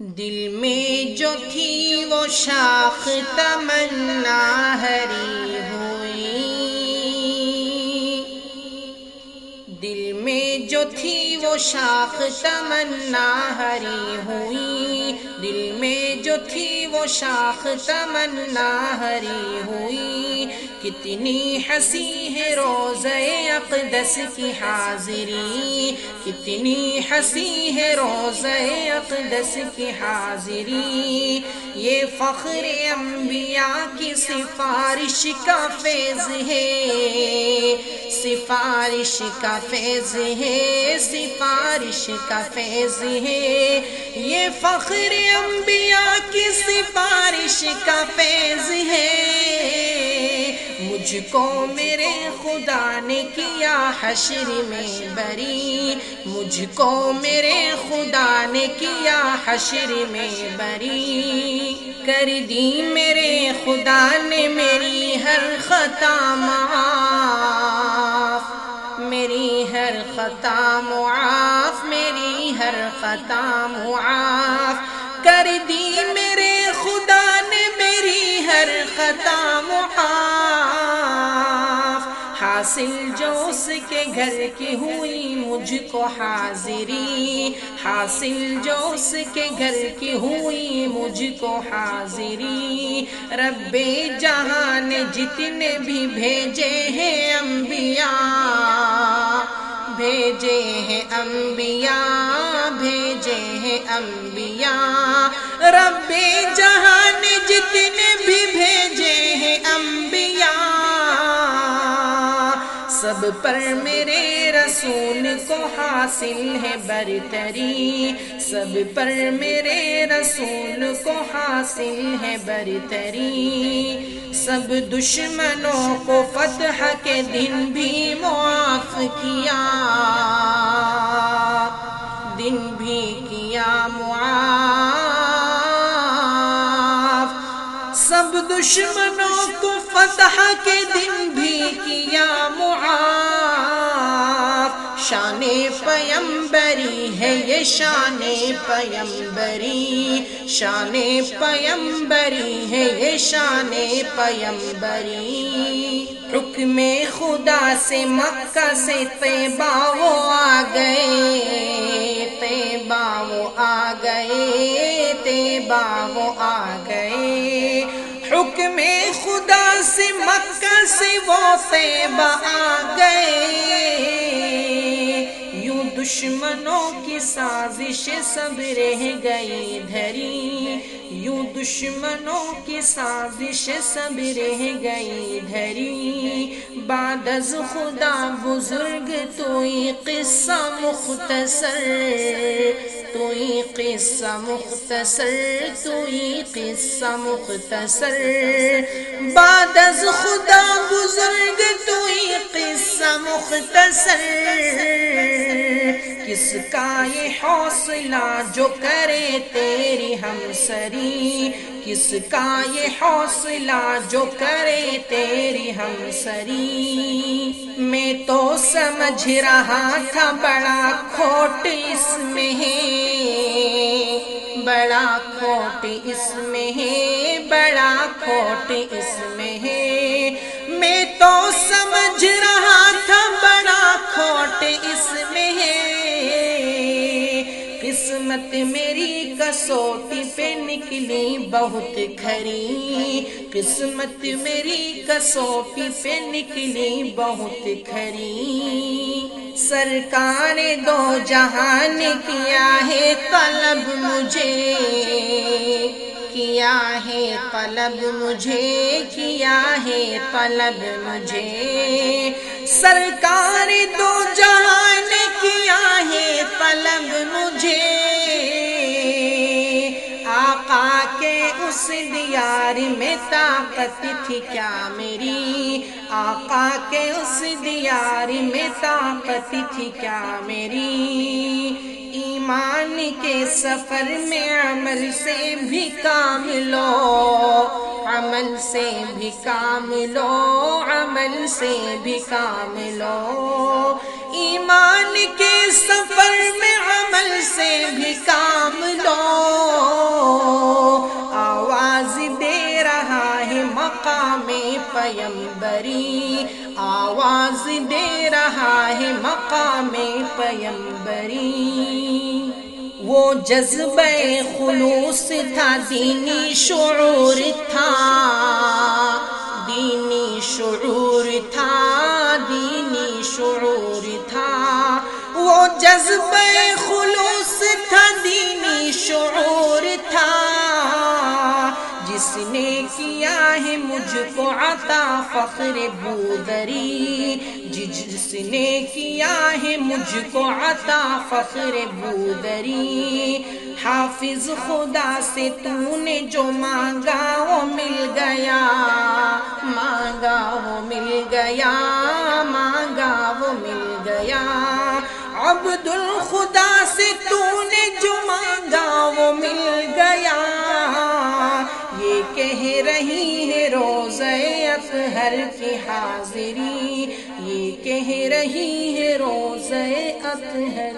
دل میں جو تھی وہ شاخ تمنا ہری ہوئی۔ دل میں جو تھی وہ شاخ تمنا ہری ہوئی۔ دل میں جو تھی وہ شاخ تمنا ہری ہوئی۔ کتنی ہنسی ہے روز اقدس کی حاضری۔ کتنی ہنسی ہے روز اقدس کی حاضری۔ یہ فخر انبیاء کی سفارش کا فیض ہے۔ سفارش کا فیض ہے، سفارش کا فیض ہے۔ یہ فخر انبیاء کی سفارش کا فیض ہے۔ مجھ کو میرے خدا نے کیا حشر میں بری؟ مجھ کو میرے خدا نے کیا حشر میں بری؟ کر دی میرے خدا نے میری ہر خطا معاف، میری ہر خطا معاف، میری ہر خطا معاف۔ کر دی میرے خدا نے میری ہر خطا معاف۔ حاصل جو اس کے گھر کی ہوئی مجھ کو حاضری۔ حاصل جو اس کے گھر کی ہوئی مجھ کو حاضری۔ رب جہاں نے جتنے بھی بھیجے ہیں انبیاء، بھیجے ہیں انبیاء، بھیجے ہیں انبیاء۔ رب جہاں نے جتنے پر میرے رسول کو حاصل ہے برتری۔ سب پر میرے رسول کو حاصل ہے برتری۔ سب دشمنوں کو فتح کے دن بھی معاف کیا۔ دن بھی کیا معاف۔ سب دشمنوں کو فتح کے دن بھی کیا۔ شان پیمبری ہے یہ شان پیمبری شان پیمبری ہے یہ شان پیمبری۔ حکم خدا سے مکہ سے طیبہ وہ آ گئے، طیبہ وہ آ گئے، طیبہ وہ آ گئے۔ حکم خدا سے مکہ سے وہ طیبہ آ گئے۔ دشمنوں کی سازش سب رہ گئی دھری۔ یوں دشمنوں کی سازش سب رہ گئی دھری۔ بعد از خدا بزرگ توئی قصہ مختصر۔ توئی قصہ مختصر، توئی قصہ مختصر۔ بعد از خدا بزرگ توئی قصہ مختصر۔ کس کا یہ حوصلہ جو کرے تیری ہم سری؟ کس کا یہ حوصلہ جو کرے تیری ہم سری؟ میں تو سمجھ رہا تھا بڑا کھوٹ اس میں ہے، بڑا کھوٹ اس میں ہے، بڑا کھوٹ اس میں ہے۔ میں تو سمجھ رہا تھا بڑا کھوٹ قسمت میری کسوٹی پہ نکلی بہت کھری۔ قسمت میری کسوٹی پہ نکلی بہت کھری۔ سرکار دو جہان کیا ہے طلب مجھے۔ کیا ہے طلب مجھے؟ کیا ہے طلب مجھے؟ سرکار دو جہان اس دیار میں طاقت تھی کیا میری؟ آقا کے اس دیار میں طاقت تھی کیا میری؟ ایمان کے سفر میں عمل سے بھی کام لو، عمل سے بھی کام لو، عمل سے بھی کام لو۔ ایمان کے سفر میں عمل سے بھی کام رہا ہے مقام پیمبری وہ جذبہ خلوص تھا، دینی شعور تھا۔ دینی شعور تھا، دینی شعور تھا۔ وہ جذبہ خلوص تھا، دینی شعور جس نے کیا ہے مجھ کو عطا فخر بودری جس نے کیا ہے مجھ کو عطا فخر بودری۔ حافظ خدا سے تو نے جو مانگا وہ مل گیا، مانگا وہ مل گیا، مانگا وہ مل رہی ہے روزے اطہر کی حاضری یہ کہہ رہی ہے روزے اطہر